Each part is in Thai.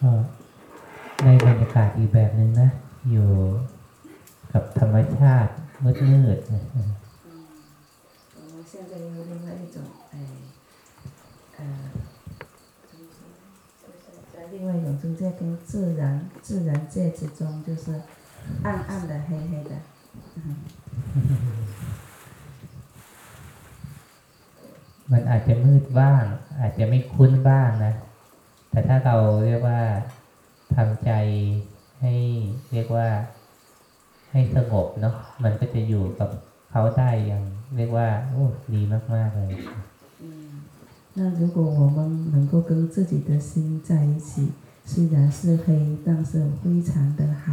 ก็ในบรรยากาศอีกแบบหนึ่งนะ อยู่กับธรรมชาติมืดมืดๆนะ 我们现在有另外一种，哎，呃，怎么说呢？就是在另外一种境界跟自然自然界之中，就是暗暗的、黑黑的，嗯， มันอาจจะมืดบ้าง อาจจะไม่คุ้นบ้างนะ แต่ถ้าเราเรียกว่าทำใจให้เรียกว่าให้สงบเนาะมันก็จะอยู่กับเขาได้อย่างเรียกว่า โอ้ดีมากๆเลย 嗯，那如果我们能够跟自己的心在一起，虽然是黑，但是非常的好。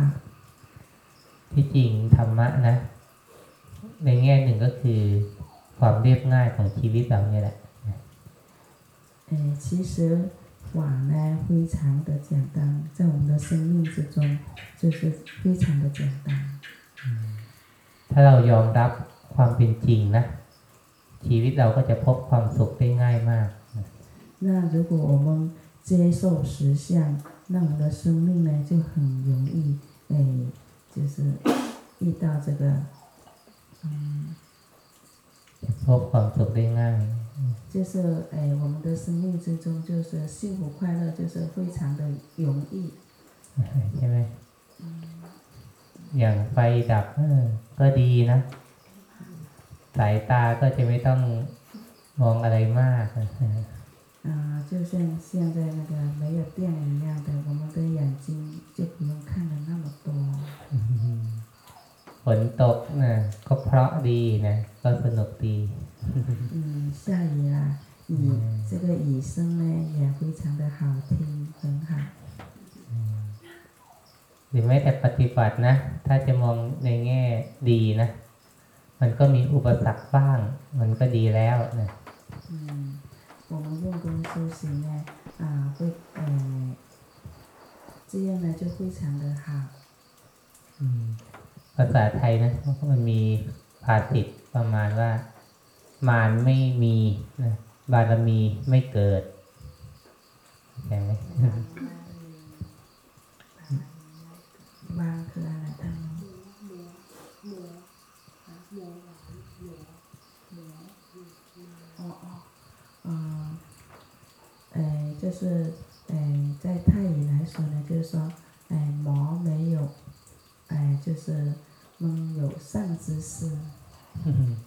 ที่จริงธรรมะนะ ในแง่หนึ่งก็คือความเรียบง่ายของชีวิตเราเนี่ยแหละ 哎，其实 法呢非常的简单，在我们的生命之中就是非常的简单。 ถ้าเรายอมรับความเป็นจริงนะ ชีวิตเราก็จะพบความสุขได้ง่ายมาก 那如果我们接受实相，那我们的生命呢就很容易，哎，就是遇到这个，嗯， พบความสุขได้ง่าย 就是哎，我们的生命之中就是幸福快乐，就是非常的容易。 ใช่ไหมอย่างไฟดับเออก็ดีนะ สายตาก็จะไม่ต้องมองอะไรมาก 啊、就像现在那个没有电一样的，我们的眼睛就不用看的那么多。 ฝนตกนะก็เพราะดีนะ ก็สนุกดี 嗯，下雨啦，雨这个雨声呢也非常的好听，很好。 หรือแม้แต่ปฏิบัตินะ ถ้าจะมองในแง่ดีนะ มันก็มีอุปสรรคบ้าง มันก็ดีแล้วนะ 嗯，我们用功修行呢，啊，会呃，这样呢就非常的好。 อืมภาษาไทยนะมันมีภาษิตประมาณว่า มารไม่มีนะบารมีไม่เกิดเข้าใจไหม บางคืออะไรท่าน哦哦，呃，呃，就是呃，在泰语来说呢，就是说，哎、魔没有，哎、就是蒙有善知识， เ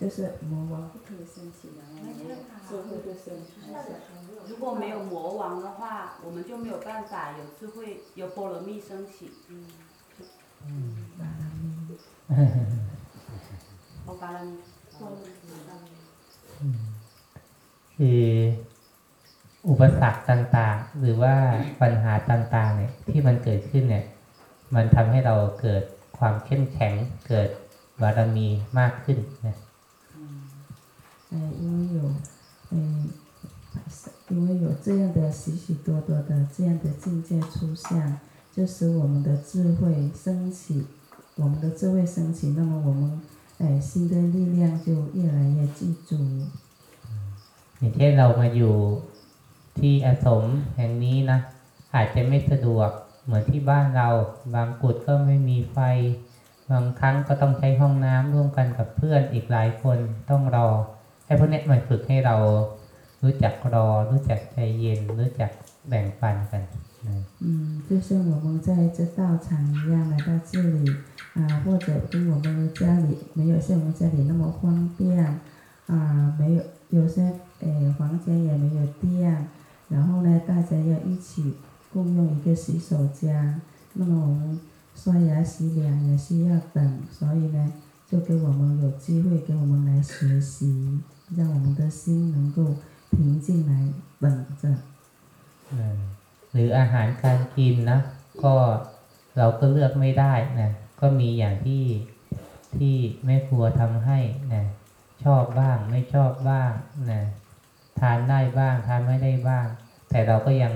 就是魔王不可以生气的，智慧就生气。如果没有魔王的话，我们就没有办法有智慧、有波罗蜜升起。巴拉米，欧巴拉蜜。 คืออุปสรรคต่างๆ หรือว่าปัญหาต่างๆ เนี่ย ที่มันเกิดขึ้นเนี่ย มันทำให้เราเกิดความเข้มแข็ง เกิดบารมีมากขึ้นนะ 呃，因为有，嗯、因为有这样的许许多多的这样的境界出现，就使我们的智慧升起，我们的智慧升起，那么我们，哎，心的力量就越来越具足。 อย่างเช่นเรามาอยู่ที่อาสมแห่งนี้นะ อาจจะไม่สะดวกเหมือนที่บ้านเรา บางกุดก็ไม่มีไฟ บางครั้งก็ต้องใช้ห้องน้ำร่วมกันกับเพื่อนอีกหลายคนต้องรอ ไอ้พวกเนี้ยมันฝึกให้เรารู้จักรอ รู้จักใจเย็น รู้จักแบ่งปันกันนะ 嗯，就像我们在这道场一样来到这里啊，或者跟我们的家里没有像我们家里那么方便啊，没有有些诶房间也没有电，然后呢，大家要一起共用一个洗手间，那么我们刷牙洗脸也需要等，所以呢，就给我们有机会给我们来学习， 让我们的心能够平静来等着。 เออหรืออาหารการกินนะ ก็เราก็เลือกไม่ได้นะ ก็มีอย่างที่ที่แม่ครัวทำให้นะ ชอบบ้าง ไม่ชอบบ้างนะทานได้บ้าง ทานไม่ได้บ้าง แต่เราก็ยัง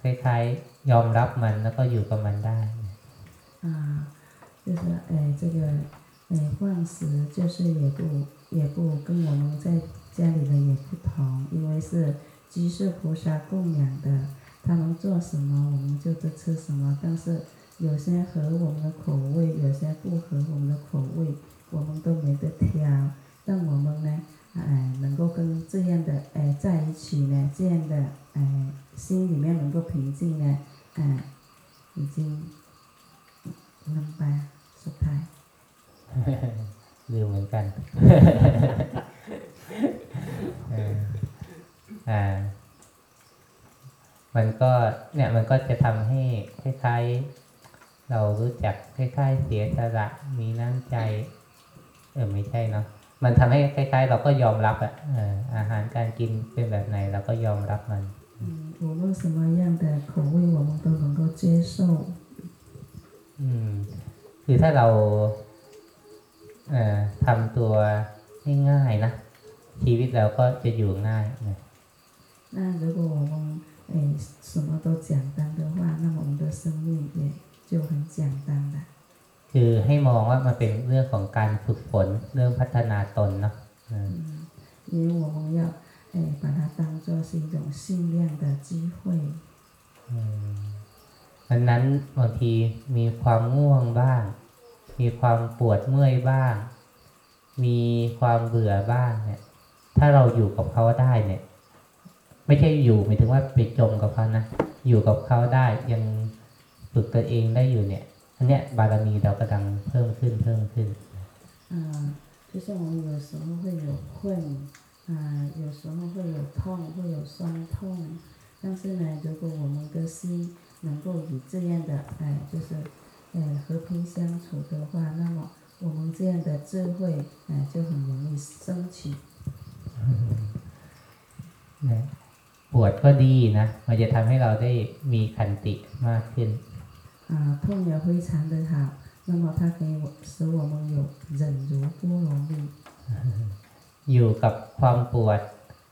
คล้ายๆยอมรับมันแล้วก็อยู่กับมันได้ 啊，就是哎，这个哎放食就是也不 也不跟我们在家里的也不同，因为是居士菩萨供养的，他们做什么我们就吃什么，但是有些合我们的口味，有些不合我们的口味，我们都没得挑。但我们呢，哎，能够跟这样的哎在一起呢，这样的哎心里面能够平静呢，哎，已经明白，说开。嘿嘿嘿。 สุดท้าย ลืมเหมือนกัน เอออ่า มันก็เนี่ยมันก็จะทำให้คล้ายๆ เรารู้จักคล้ายๆ เสียสละมีน้ำใจ เออไม่ใช่เนาะมันทำให้คล้ายๆ เราก็ยอมรับอะเอออาหารการกินเป็นแบบไหนเราก็ยอมรับมัน 嗯，无论什么样的口味，我们都能够接受。 อืม คือถ้าเรา เอ่อ ทำตัวง่ายๆนะ ชีวิตเราก็จะอยู่ง่ายนะ 那如果我们诶什么都简单的话，那么我们的生命也就很简单了。 คือให้มองว่ามันเป็นเรื่องของการฝึกฝนเรื่องพัฒนาตนเนาะอืม 嗯，因为我们要诶把它当做是一种训练的机会。 อืมวันนั้นบางทีมีความง่วงบ้าง มีความปวดเมื่อยบ้าง มีความเบื่อบ้างเนี่ย ถ้าเราอยู่กับเขาได้เนี่ย ไม่ใช่อยู่หมายถึงว่าไปจมกับเขานะ อยู่กับเขาได้ยังฝึกตัวเองได้อยู่เนี่ย อันเนี้ยบารมีเรากำลังเพิ่มขึ้นเพิ่มขึ้น 啊、就像我们有时候会有困，啊、有时候会有痛，会有酸痛，但是呢，如果我们的心能够以这样的，哎，就是， 呃，和平相处的话，那么我们这样的智慧，哎、就很容易升起。 นะปวดก็ดีนะ มันจะทำให้เราได้มีขันติมากขึ้น 啊，痛也非常的好，那么它可以使我们有忍辱波罗蜜。 อยู่กับความปวด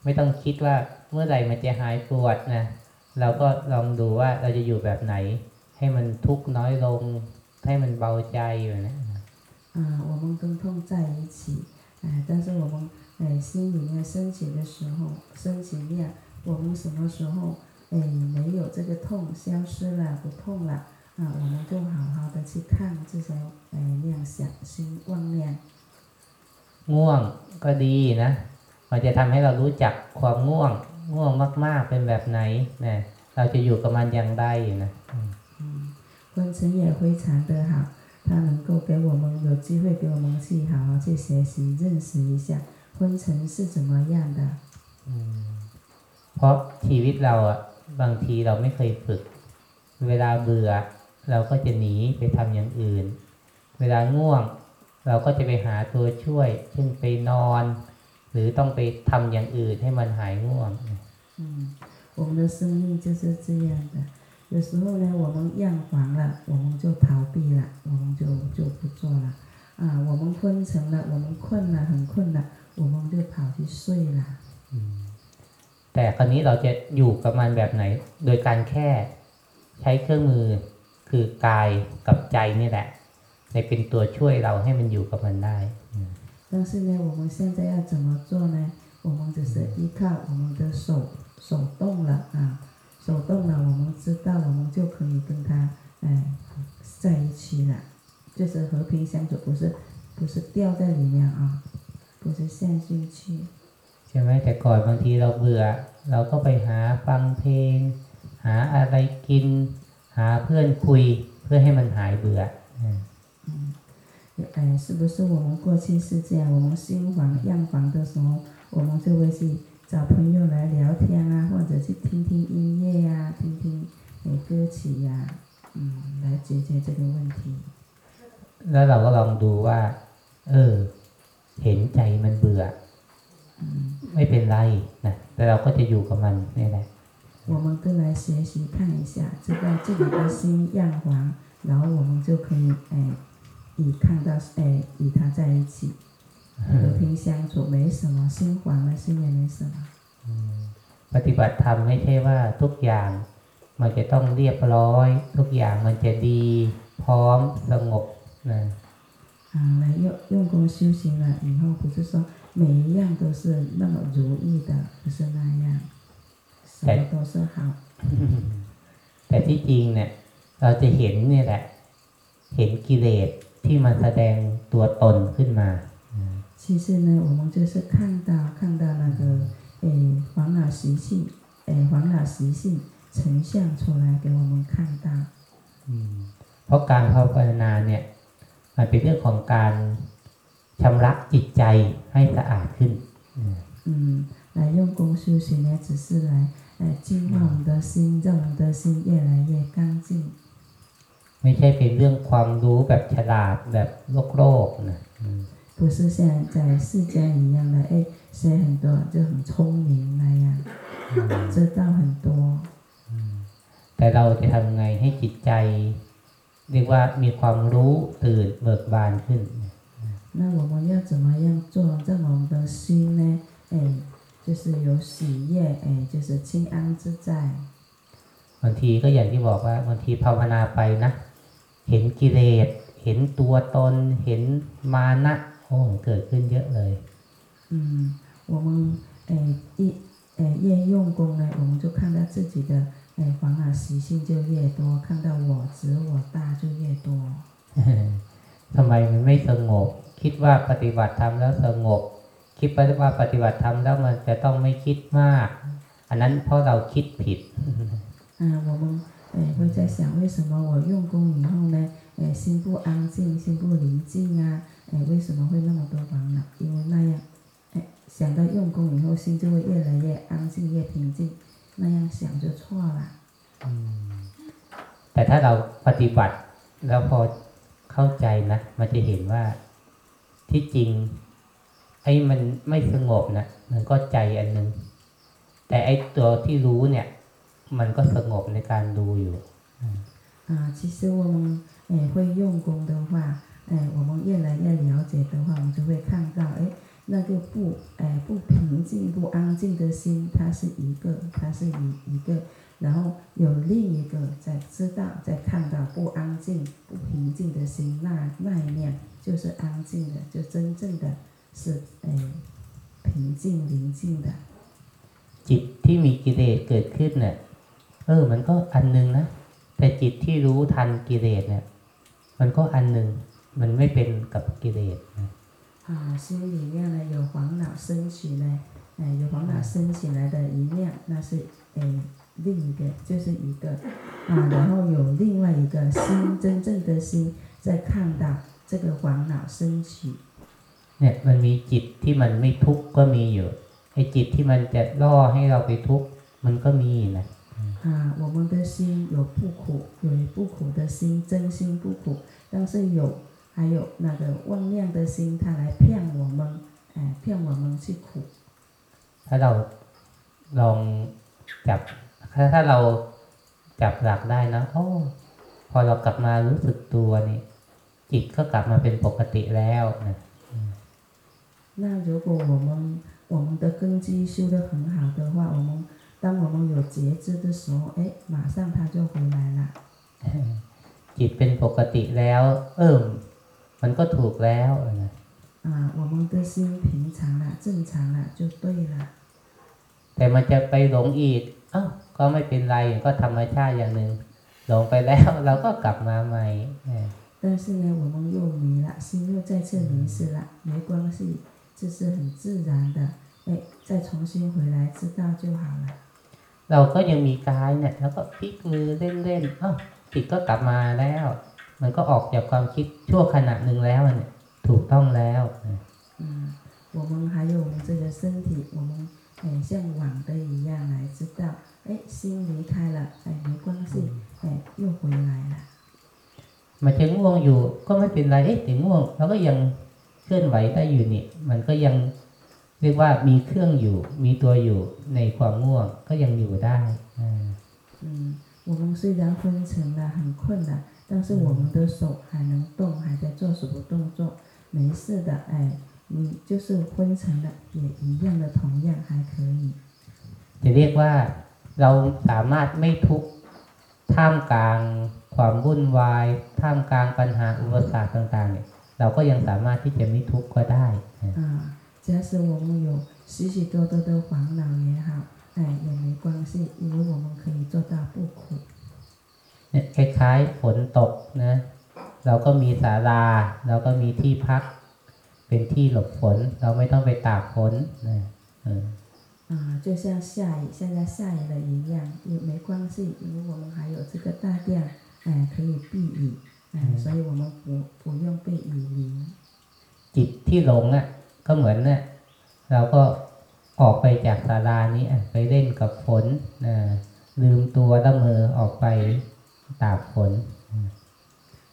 ไม่ต้องคิดว่าเมื่อไหร่มันจะหายปวดนะเราก็ลองดูว่าเราจะอยู่แบบไหน ให้มันทุกข์น้อยลง ให้มันเบาใจอยู่นะ 啊，我们跟痛在一起，哎，但是我们哎心里面升起的时候，升起念，我们什么时候哎没有这个痛消失了，不痛了啊，我们就好好的去看这些哎念想心妄念 ง่วงก็ดีนะ มันจะทำให้เรารู้จักความง่วง ง่วงมาก ๆเป็นแบบไหนนะเราจะอยู่กับมันอย่างไรอยู่นะ อืม 嗯，昏沉也非常的好，它能够给我们有机会给我们去好好去学习认识一下昏沉是怎么样的。 อืมเพราะชีวิตเราอ่ะบางทีเราไม่เคยฝึก เวลาเบื่อ เราก็จะหนีไปทำอย่างอื่น เวลาง่วง เราก็จะไปหาตัวช่วย เช่นไปนอน หรือต้องไปทำอย่างอื่นให้มันหายง่วง 嗯，我们的生命就是这样的。 有时候呢，我们厌烦了，我们就逃避了，我们就就不做了。啊，我们昏沉了，我们困了，很困了，我们就跑去睡了。 อืมแต่คราวนี้เราจะอยู่กับมันแบบไหน โดยการแค่ใช้เครื่องมือคือกายกับใจนี่แหละ ในเป็นตัวช่วยเราให้มันอยู่กับมันได้อืม 但是呢，我们现在要怎么做呢？我们只是依靠我们的手手动了啊， 手动了，我们知道，我们就可以跟他哎在一起了，就是和平相处，不是不是掉在里面啊，不是陷进去。 ใช่ไหมแต่ก่อนบางทีเราเบื่อ เราก็ไปหาฟังเพลง หาอะไรกิน หาเพื่อนคุย เพื่อให้มันหายเบื่ออืม 嗯，哎，是不是我们过去是这样？我们心烦厌烦的时候，我们就会去 找朋友来聊天啊，或者去听听音乐呀、听听哎歌曲呀、嗯，来解决这个问题。 แล้วเราก็ลองดูว่า เออ เห็นใจมันเบื่อ 嗯， ไม่เป็นไรนะแต่เราก็จะอยู่กับมันนี่แหละ 我们都来学习看一下，知道自己的心厌烦，然后我们就可以哎，以看到哎与他在一起。 和平相处，没什么，心缓了，心也没什么。 ปฏิบัติธรรมไม่ใช่ว่าทุกอย่าง มันจะต้องเรียบร้อย ทุกอย่างมันจะดี พร้อมสงบนะ 啊，来用用功修行了以后，不是说每一样都是那么如意的，不是那样，什么都是好。 แต่ที่จริงเนี่ย เราจะเห็นเนี่ยแหละ เห็นกิเลสที่มันแสดงตัวตนขึ้นมา 其实呢，我们就是看到看到那个诶烦恼习性，诶烦恼习性呈现出来给我们看到。 เพราะการภาวนาเนี่ย มันเป็นเรื่องของการชำระจิตใจให้สะอาดขึ้น 嗯，来用功修行呢，只是来来净化我们的心，让我们的心越来越干净。 ไม่ใช่เป็นเรื่องความรู้แบบฉลาดแบบโลกโลกนะอืม 不是像在世间一样的，哎，学很多就很聪明那样，知道很多。 แต่เราจะทำไงให้จิตใจ เรียกว่ามีความรู้ตื่นเบิกบานขึ้น 那我们要怎么样做，让我们的心呢？哎，就是有喜悦，哎，就是清安自在。 บางทีก็อย่างที่บอกว่าบางทีภาวนาไปนะ เห็นกิเลส เห็นตัวตน เห็นมานะ โอ้เกิดขึ้นเยอะเลย 嗯，我们哎一哎越用功呢，我们就看到自己的哎烦恼习性就越多，看到我执我大就越多。 ทำไมมันไม่สงบ คิดว่าปฏิบัติธรรมแล้วสงบ คิดว่าปฏิบัติธรรมแล้วมันจะต้องไม่คิดมาก อันนั้นเพราะเราคิดผิด 啊，我们哎会在想，为什么我用功以后呢，哎心不安静，心不宁静啊？ 哎，为什么会那么多烦恼？因为那样，哎想到用功以后，心就会越来越安静，越平静，那样想就错了。 แต่ถ้าเราปฏิบัติแล้วพอเข้าใจนะ มันจะเห็นว่าที่จริง ไอ้มันไม่สงบนะมันก็ใจอันหนึง แต่ไอ้ตัวที่รู้เนี่ย มันก็สงบในการดูอยู่ 啊，其实我们哎会用功的话， 哎，我们越来越了解的话，我们就会看到，哎，那个不哎不平静、不安静的心，它是一个，它是一一个，然后有另一个在知道、在看到不安静、不平静的心，那那一面就是安静的，就真正的是哎平静宁静的。 จิตที่มีกิเลสเกิดขึ้นเนี่ย เออ มันก็อันหนึงนะ แต่จิตที่รู้ทันกิเลสเนี่ย มันก็อันหนึ่ง มันไม่เป็นกับกิเลสนะ 啊，心里面呢有烦恼升起呢，哎，有烦恼升起来的一面，那是哎另一个，就是一个啊，然后有另外一个心，真正的心在看到这个烦恼升起， เนี่ย มันมีจิตที่มันไม่ทุกข์ก็มีอยู่ ไอ้จิตที่มันจะล่อให้เราไปทุกข์มันก็มีนะ 啊，我们的心有不苦，有不苦的心，真心不苦，但是有 还有那个妄念的心，它来骗我们，哎，骗我们去苦。 ถ้าเราลองจับ ถ้าถ้าเราจับหลักได้นะโอ้พอเรากลับมารู้สึกตัวนี่ จิตก็กลับมาเป็นปกติแล้วนะ 那如果我们我们的根基修得很好的话，我们当我们有觉知的时候，哎，马上它就回来了。 จิตเป็นปกติแล้ว เอิ่ม มันก็ถูกแล้วนะ 啊，我们的心平常了，正常了，就对了。 แต่มันจะไปหลงอีก เอ้า ก็ไม่เป็นไร ก็ธรรมชาติอย่างหนึ่ง หลงไปแล้ว เราก็กลับมาใหม่เออ 但是呢，我们又迷了，心又再次迷失了，没关系，这是很自然的。哎，再重新回来知道就好了。 เราก็ยังมีกายเนี่ย แล้วก็พลิกมือเล่นๆ เอ้า จิตก็กลับมาแล้ว มันก็ออกจากความคิดชั่วขณะหนึ่งแล้วเนี่ย ถูกต้องแล้วนะ 嗯，我们还有我们这个身体，我们哎像网的一样来知道，哎，心离开了，哎，没关系，哎，又回来了。 มันจะง่วงอยู่ ก็ไม่เป็นไร เอ๊ะถึงง่วงเราก็ยังเคลื่อนไหวได้อยู่นี่ มันก็ยังเรียกว่ามีเครื่องอยู่ มีตัวอยู่ในความง่วง ก็ยังอยู่ได้อ่า 嗯，我们虽然昏沉了，很困了， 但是我们的手还能动，还在做什么动作？没事的，哎， 你就是昏沉的，也一样的，同样还可以。 จะเรียกว่าเราสามารถไม่ทุกข์ท่ามกลางความวุ่นวาย ท่ามกลางปัญหาอุปสรรคต่างๆเนี่ยเราก็ยังสามารถที่จะไม่ทุกข์ก็ได้นะ 啊，假使我们有许许多多的烦恼也好，哎，也没关系，因为我们可以做到不苦。 เนี่ยคล้ายๆฝนตกนะเราก็มีศาลา เราก็มีที่พัก เป็นที่หลบฝน เราไม่ต้องไปตากฝนนะเออ 啊，就像下雨，现在下雨了一样，也没关系，因为我们还有这个大殿，哎，可以避雨，哎，所以我们不不用被雨淋。 จิตที่หลงอ่ะก็เหมือนเนี่ยเราก็ออกไปจากศาลานี้อ่ะไปเล่นกับฝนนะลืมตัวละเมอออกไป ตากฝน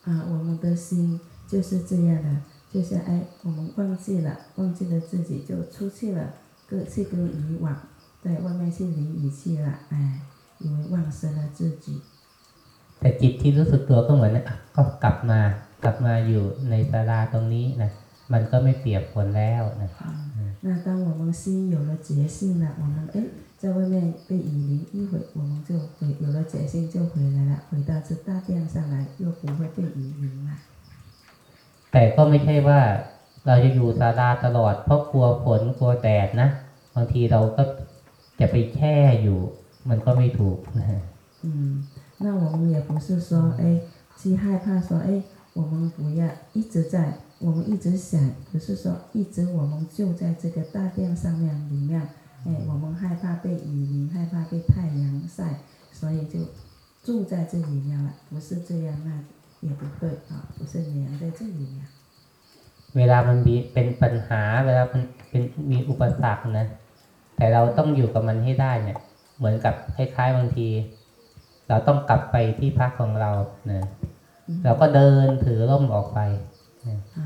啊，我们的心就是这样的，就像哎，我们忘记了，忘记了自己就出去了，各去跟渔网，在外面去淋雨去了，哎，因为忘失了自己。 แต่จิตที่รู้สึกตัวก็เหมือนเนี่ยอ่ะก็กลับมากลับมาอยู่ในศาลาตรงนี้นะมันก็ไม่เปียกฝนแล้วนะ 那当我们心有了觉性了，我们哎， 在外面被雨淋一会，我们就回有了觉性就回来了，回到这大殿上来，又不会被雨淋了。 แต่ก็ไม่ใช่ว่าเราจะอยู่ศาลาตลอด เพราะกลัวฝนกลัวแดดนะบางทีเราก็จะไปแช่อยู่ มันก็ไม่ถูกนะ 嗯，那我们也不是说哎，去害怕说哎，我们不要一直在，我们一直想，不是说一直我们就在这个大殿上面里面， 哎，我们害怕被雨淋，害怕被太阳晒，所以就住在这里面了，不是这样，那也不对啊，不是黏在这里面。 เวลามันมีเป็นปัญหา เวลามันเป็นมีอุปสรรคนะ แต่เราต้องอยู่กับมันให้ได้เนี่ย เหมือนกับคล้ายๆบางที เราต้องกลับไปที่พักของเรานะเราก็เดินถือร่มออกไป 啊，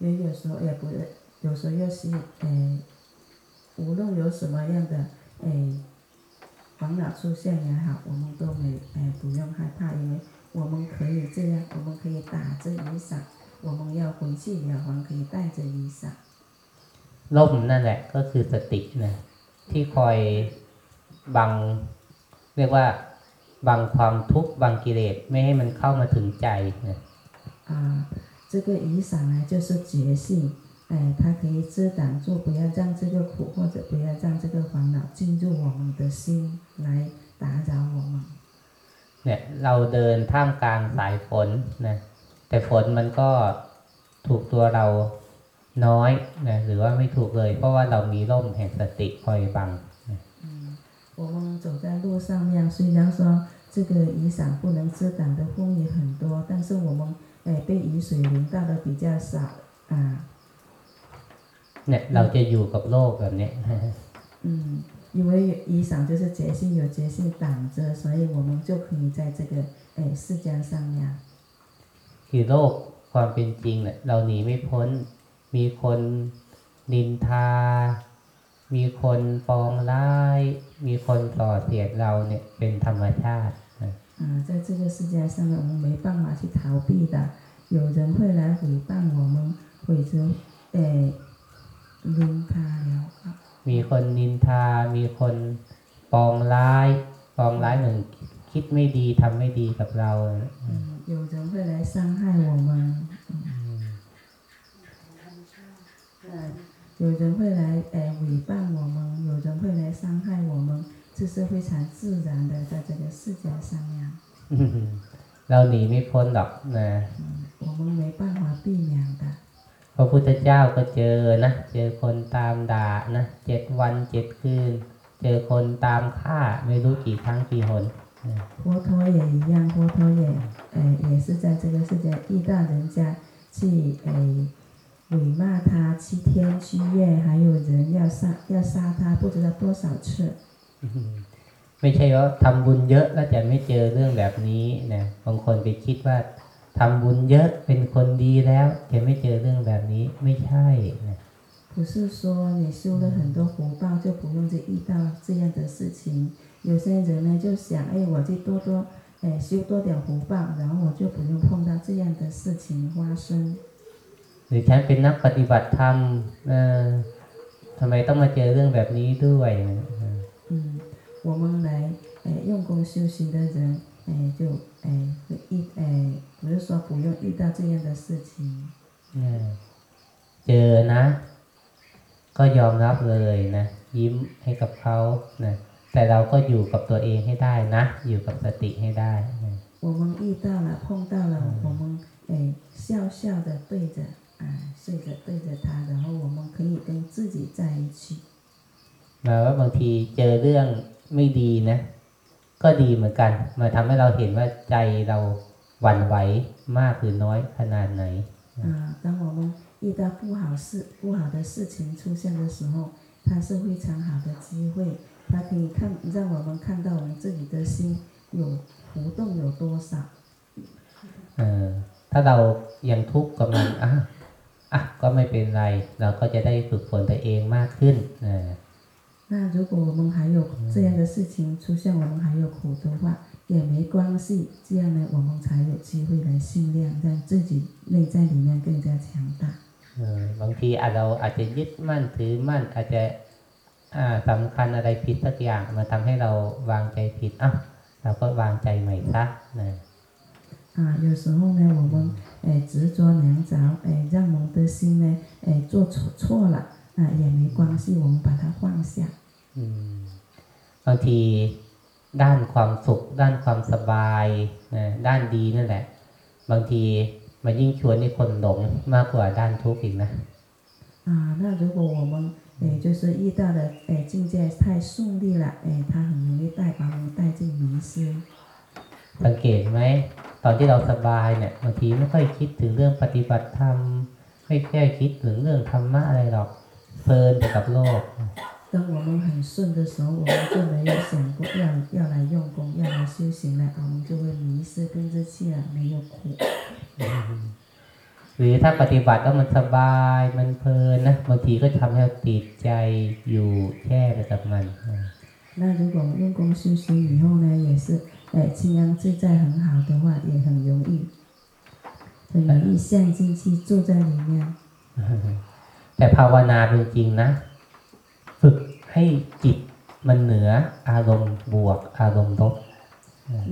也有时候也不是，有时候又是诶， 无论有什么样的诶烦恼出现也好，我们都没诶不用害怕，因为我们可以这样，我们可以打着雨伞，我们要回去了，还可以带着雨伞。 ร่มนั่นแหละก็คือสตินะที่คอยบัง เรียกว่าบังความทุกข์บังกิเลสไม่ให้มันเข้ามาถึงใจนะ 啊，这个雨伞呢，就是觉性， 哎，它可以遮挡住，不要让这个苦或者不要让这个烦恼进入我们的心来打扰我们。 เนี่ยเราเดินท่ามกลางสายฝนนะแต่ฝนมันก็ถูกตัวเราน้อยนะหรือว่าไม่ถูกเลย เพราะว่าเรามีร่มแห่งสติคอยบัง 嗯，我们走在路上面，虽然说这个雨伞不能遮挡的风也很多，但是我们哎被雨水淋到的比较少啊。 เนี่ยเราจะอยู่กับโลกแบบเนี้ย 嗯，因为雨伞就是觉性有觉性挡着，所以我们就可以在这个哎世间上面。 คือโลกความเป็นจริงเนี่ยเราหนีไม่พ้น มีคนนินทา มีคนปองร้าย มีคนส่อเสียดเราเนี่ยเป็นธรรมชาตินะ 啊，在这个世界上面，我们没办法去逃避的。有人会来诽谤我们，或者诶 淋他了啊。 มีคนนินทา มีคนปองร้าย ปองร้ายเหมือนคิดไม่ดีทำไม่ดีกับเรา 嗯，有人会来伤害我们，嗯，有人会来诶诽谤我们，有人会来伤害我们，这是非常自然的，在这个世界上面， เราหนีไม่พ้นหรอกนะ 嗯，我们没办法避免的。 พระพุทธเจ้าก็เจอนะ เจอคนตามด่านะเจ็ดวันเจ็ดคืน เจอคนตามฆ่าไม่รู้กี่ครั้งกี่หน 佛陀也一样，佛陀也诶也是在这个世界遇到人家去诶辱骂他七天七夜，还有人要杀要杀他不知道多少次。 ไม่ใช่ว่าทำบุญเยอะแล้วจะไม่เจอเรื่องแบบนี้นะบางคนไปคิดว่า ทำบุญเยอะเป็นคนดีแล้วจะไม่เจอเรื่องแบบนี้ไม่ใช่นะ 不是说你修了很多福报就不用去遇到这样的事情。有些人呢就想，哎，我去多多，哎，修多点福报，然后我就不用碰到这样的事情发生。 ห รือฉันเป็นนักปฏิบัติธรรมเออทำไมต้องมาเจอเรื่องแบบนี้ด้วยนะเออ 嗯，我们来诶用功修行的人， 诶就诶会遇诶不是说不用遇到这样的事情。 เนี่ยเจอนะ ก็ยอมรับเลยนะ ยิ้มให้กับเขานะแต่เราก็อยู่กับตัวเองให้ได้นะ อยู่กับสติให้ได้นะ 我们遇到了碰到了，我们诶笑笑的对着啊睡着对着他，然后我们可以跟自己在一起。 หมายว่าบางทีเจอเรื่องไม่ดีนะ ก็ดีเหมือนกัน มาทำให้เราเห็นว่าใจเราหวั่นไหวมากหรือน้อยขนาดไหน 啊，当我们遇到不好事、不好的事情出现的时候，它是非常好的机会，它可以看让我们看到我们自己的心有浮动有多少。 เออถ้าเรายังทุกข์กับมันอ่ะอ่ะก็ไม่เป็นไร เราก็จะได้ฝึกฝนตัวเองมากขึ้นเออ 那如果我们还有这样的事情出现，我们还有苦的话，也没关系，这样呢，我们才有机会来训练，让自己内在里面更加强大。 เออบางทีอาจเราอาจจะยึดมั่นถือมั่น อาจจะอ่าสำคัญอะไรผิดสักอย่างมาทำให้เราวางใจผิดอ่ะเราก็วางใจใหม่ซะนะ 啊，有时候呢，我们诶执着两着，诶让我们的心呢，诶做错错了， 啊也没关系，我们把它放下。 อืมบางทีด้านความสุข ด้านความสบายนะด้านดีนั่นแหละ บางทีมันยิ่งชวนให้คนหลงมากกว่าด้านทุกข์อีกนะ 啊，那如果我们诶就是遇到的诶境界太顺利了，诶它很容易带把我们带进迷失。 สังเกตไหมตอนที่เราสบายเนี่ยบางทีไม่ค่อยคิดถึงเรื่องปฏิบัติธรรมไม่ค่อยคิดถึงเรื่องธรรมะอะไรหรอก เพลินไปกับโลก 当我们很顺的时候，我们就没有想过要要来用功，要来修行了，我们就会迷失跟着去了，没有苦。 หรือถ้าปฏิบัติแล้วมันสบายมันเพลินนะบางทีก็ทำให้เราติดใจอยู่แช่ไปกับมัน 那如果用功修行以后呢，也是诶清安自在很好的话，也很容易，很容易陷进去住在里面。 แต่ภาวนาจริงๆนะ ฝึกให้จิตมันเหนืออารมณ์บวก อารมณ์ลบ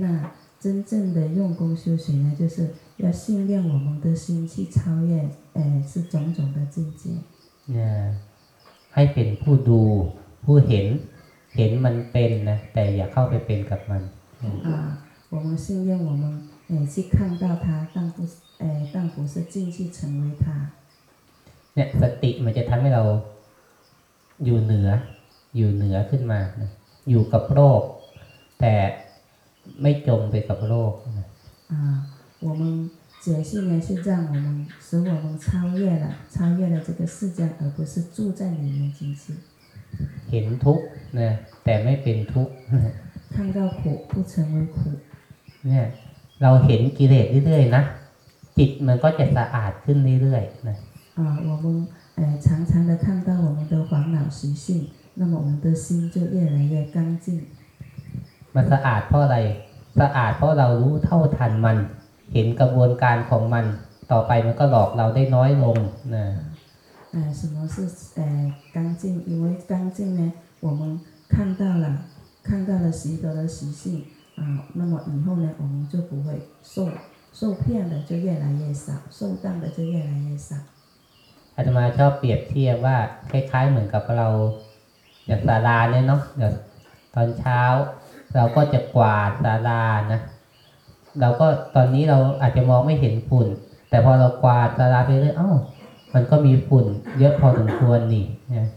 那真正的用功修行呢，就是要训练我们的心去超越，诶，是种种的境界。 เนี่ยให้เป็นผู้ดูผู้เห็น เห็นมันเป็นนะแต่อย่าเข้าไปเป็นกับมัน 啊，我们训练我们，诶，去看到它，但不，诶，但不是进去成为它。 เนี่ยสติมันจะทำให้เราอยู่เหนือ อยู่เหนือขึ้นมานะอยู่กับโลก แต่ไม่จมไปกับโลกนะ 啊，我们解释呢是让我们使我们超越了，超越了这个世间，而不是住在里面进去。 เห็นทุกข์นะแต่ไม่เป็นทุกข์นะ 看到苦不成为苦， เนี่ยเราเห็นกิเลสเรื่อยๆนะจิตมันก็จะสะอาดขึ้นเรื่อยๆนะ 啊，我们呃常常的看到我们的烦恼习性，那么我们的心就越来越干净。 มันสะอาดเพราะอะไร สะอาดเพราะเรารู้เท่าทันมัน เห็นกระบวนการของมัน ต่อไปมันก็หลอกเราได้น้อยลงนะ 呃，什么是呃干净？因为干净呢，我们看到了，看到了习得的习性啊，那么以后呢，我们就不会受受骗的就越来越少，受当的就越来越少。 อาตมาชอบเปรียบเทียบว่าคล้ายๆเหมือนกับเราอย่างศาลาเนี่ยเนาะเดี๋ยวตอนเช้า เราก็จะกวาดศาลานะ เราก็ตอนนี้เราอาจจะมองไม่เห็นฝุ่น แต่พอเรากวาดศาลาไปเรื่อยเอ้ามันก็มีฝุ่น เยอะพอสมควรนี่นะ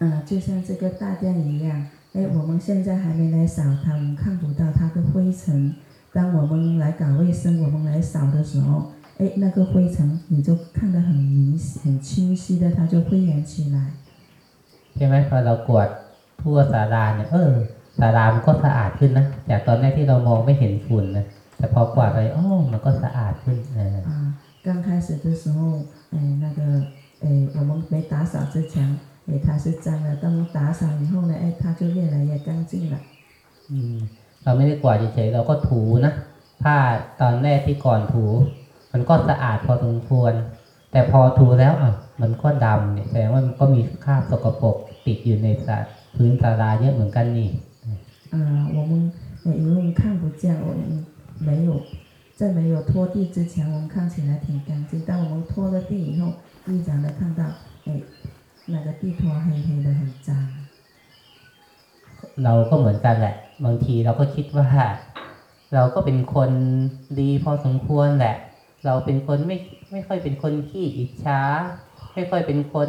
啊，就像这个大殿一样，哎，我们现在还没来扫它，我们看不到它的灰尘。当我们来搞卫生，我们来扫的时候， 哎，那个灰尘你就看得很明显、很清晰的，它就会扬起来。 ใช่ไหมพอเรากวาดทั่วศาลาเนี่ยเออศาลามันก็สะอาดขึ้นนะจากตอนแรกที่เรามองไม่เห็นฝุ่นนะแต่พอกวาดไปอ๋อมันก็สะอาดขึ้นนะ 啊，刚开始的时候，哎，那个，哎，我们没打扫之前，哎，它是脏的，当我们打扫以后呢，哎，它就越来越干净了。 อืมเราไม่ได้กวาดเฉยๆเราก็ถูนะผ้าตอนแรกที่ก่อนถู มันก็สะอาดพอสมควร พ แต่พอถูแล้วอ่ะมันก็ดำเนี่ยแสดงว่ามันก็มีคราบสกปรกติดอยู่ในสาพื้นศาลาเยอะเหมือนกันนี่ 啊，我们呃因为我们看不见，我们没有在没有拖地之前，我们看起来挺干净。当我们拖了地以后，依然的看到，哎，那个地拖黑黑的，很脏。 เราก็เหมือนกันแหละ บางทีเราก็คิดว่า เราก็เป็นคนดีพอสมควรแหละ เราเป็นคนไม่ไม่ค่อยเป็นคนขี้อิจฉาไม่ค่อยเป็นคน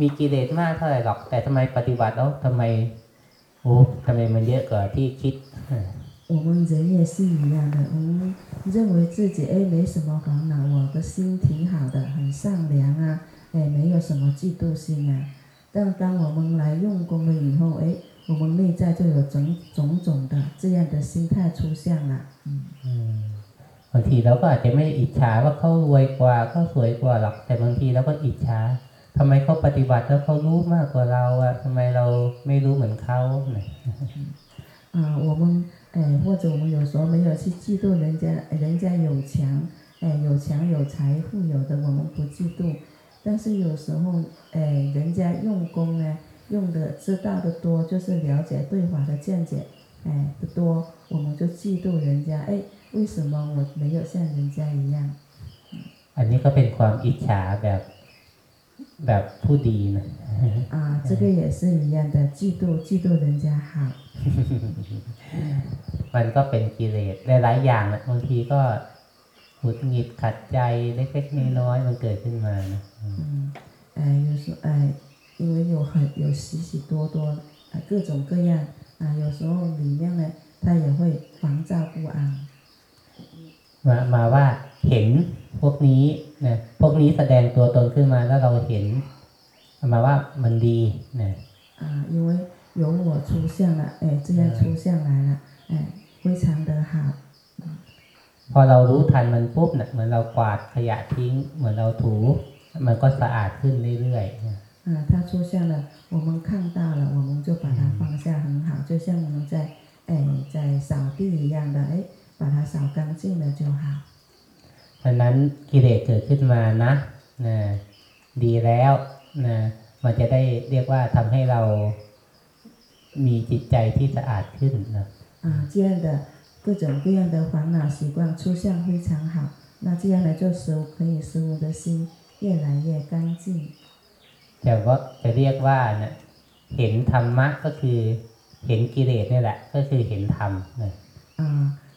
มีกิเลสมากเท่าไหร่หรอก แต่ทำไมปฏิบัติแล้วทำไมโอ้ทำไมมันเยอะกว่าที่คิด 我们人也是一样的，我们认为自己哎没什么烦恼，我的心挺好的，很善良啊，哎没有什么嫉妒心啊。但当我们来用功了以后，哎，我们内在就有种种种的这样的心态出现了。嗯 อืม บางทีเราก็อาจจะไม่ได้อิจฉาว่าเขารวยกว่าเขาสวยกว่าหรอก แต่บางทีเราก็อิจฉาทำไมเขาปฏิบัติแล้วเขารู้มากกว่าเราอะทำไมเราไม่รู้เหมือนเขาเนี่ย 啊，我们哎，或者我们有时候没有去嫉妒人家，哎人家有强，哎有强有财富有的我们不嫉妒，但是有时候哎人家用功呢，用的知道的多，就是了解对法的见解，哎的多，我们就嫉妒人家，哎 为什么我没有像人家一样？ อันนี้ก็เป็นความอิจฉาแบบแบบผู้ดีนะ 啊，这个也是一样的，嫉妒嫉妒人家好。 มันก็เป็นกิเลสหลายๆอย่างนะบางทีก็หงุดหงิดขัดใจเล็กๆน้อยๆมันเกิดขึ้นมานะ 嗯，哎，有时哎，因为有很有许许多多啊各种各样啊，有时候里面呢，它也会烦躁不安。 มามาว่าเห็นพวกนี้นะพวกนี้แสดงตัวตนขึ้นมาแล้วเราเห็น มาว่ามันดีนะ 啊，因为有我出现了，哎，这样出现来了，哎，非常的好。 พอเรารู้ทันมันปุ๊บเนะ่ะเหมือนเรากวาดขยะทิ้ง เหมือนเราถู มันก็สะอาดขึ้นเรื่อยๆนะ 啊，它出现了，我们看到了，我们就把它放下，很好，就像我们在哎在扫地一样的，哎， 把它扫干净了就好。 ฉะนั้นกิเลสเกิดขึ้นมานะนะดีแล้วนะมันจะได้เรียกว่าทำให้เรามีจิตใจที่สะอาดขึ้นนะ 啊，这样的各种各样的烦恼习惯出现非常好，那这样呢，就使可以使我们的心越来越干净。 แต่ว่าจะเรียกว่านะเห็นธรรมะก็คือเห็นกิเลสนี่แหละ ก็คือเห็นธรรมนะ 啊，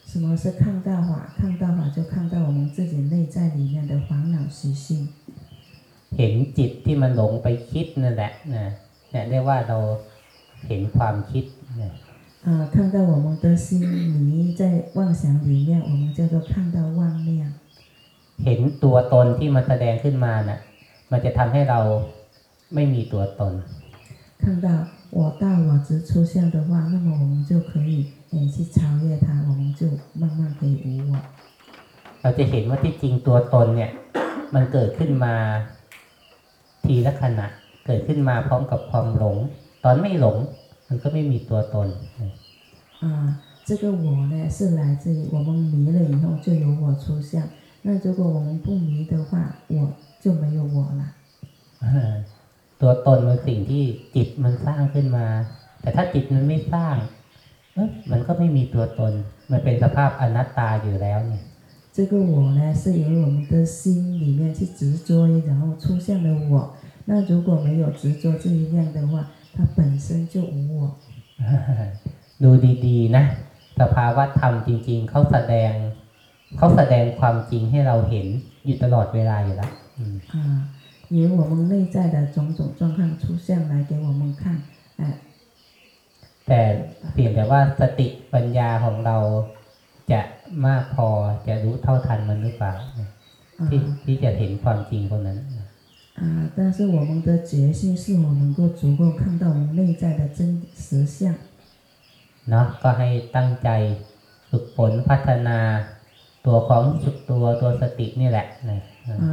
什么是看到法？看到法就看到我们自己内在里面的烦恼习性。 เห็นจิตที่มันหลงไปคิดนั่นแหละนะเนี่ยเรียกว่าเราเห็นความคิดนะ 啊，看到我们的心迷在妄想里面，我们叫做看到妄念。 เห็นตัวตนที่มันแสดงขึ้นมาน่ะ มันจะทำให้เราไม่มีตัวตน 看到 我大我执出现的话，那么我们就可以诶去超越它，我们就慢慢可以无我。 เราจะเห็นว่าที่จริงตัวตนเนี่ย มันเกิดขึ้นมาทีละขณะ เกิดขึ้นมาพร้อมกับความหลง ตอนไม่หลง มันก็ไม่มีตัวตน 啊，这个我呢是来自于我们迷了以后就有我出现。那如果我们不迷的话，我就没有我了。 ตัวตนเป็นสิ่งที่จิตมันสร้างขึ้นมา แต่ถ้าจิตมันไม่สร้างเอ๊ะมันก็ไม่มีตัวตน มันเป็นสภาพอนัตตาอยู่แล้วเนี่ย 这个我呢，是由我们的心里面去执着，然后出现了我。那如果没有执着这一样的话，它本身就无我。 ดูดีๆ นะ สภาวะธรรมจริง ๆ เขาแสดง เขาแสดงความจริงให้เราเห็นอยู่ตลอดเวลาอยู่แล้วอืม 啊，以我们内在的种种状况出现来给我们看，哎、 แต่เพียงแต่ว่าสติปัญญาของเราจะมากพอจะรู้เท่าทันมันหรือเปล่า 啊 ที่ที่จะเห็นความจริงคนนั้น 啊！但是我们的觉性是否能够足够看到我们内在的真实相？ เนาะก็ให้ตั้งใจฝึกฝนพัฒนาตัวความรู้สึกตัวตัวสตินี่แหละนะ 啊，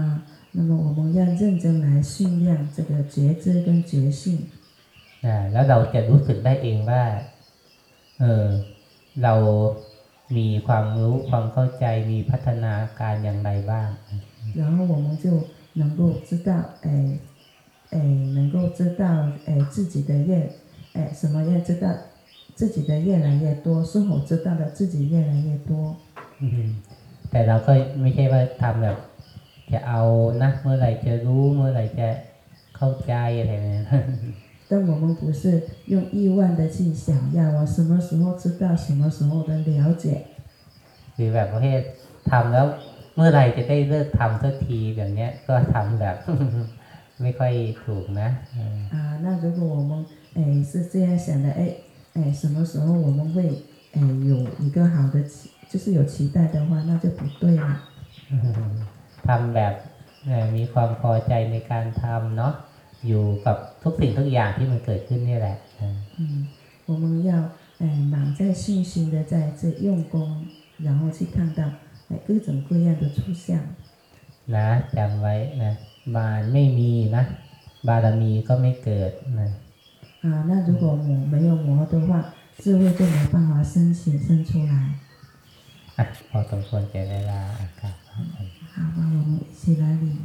那么我们要认真来训练这个觉知跟觉性。 อ่าแล้วเราจะรู้สึกได้เองว่า เออ เรามีความรู้ความเข้าใจมีพัฒนาการอย่างไรบ้าง 然后我们就 能够知道，哎哎，能够知道哎自己的越哎什么越知道自己的越来越多，是否知道的自己越来越多？ อืมแต่เราก็ไม่ใช่ว่าทำแบบ จะเอานะเมื่อไหร่จะรู้เมื่อไหร่จะเข้าใจอะไรแบบนี้ 但我们不是用意愿的去想要我什么时候知道，什么时候的了解， หรือแบบประเภททำแล้วเมื่อไหร่จะได้เลิกทำสักทีแบบเนี้ย ก็ทำแบบ ไม่ค่อยถูกนะเออ 啊，那如果我们哎是这样想的，哎哎，什么时候我们会哎有一个好的期，就是有期待的话，那就不对了。 ทำแบบเอ่อมีความพอใจในการทำเนาะอยู่กับทุกสิ่งทุกอย่างที่มันเกิดขึ้นนี่แหละเออ 嗯，我们要哎满在信心的在这用功，然后去看到哎各种各样的出现。 นะจำไว้นะบานไม่มีนะ บารมีก็ไม่เกิดนะ 啊，那如果魔没有魔的话，智慧就没办法升起生出来。 อ่ะพอสมควรแก่เวลาอากาศ 好吧我们一起来领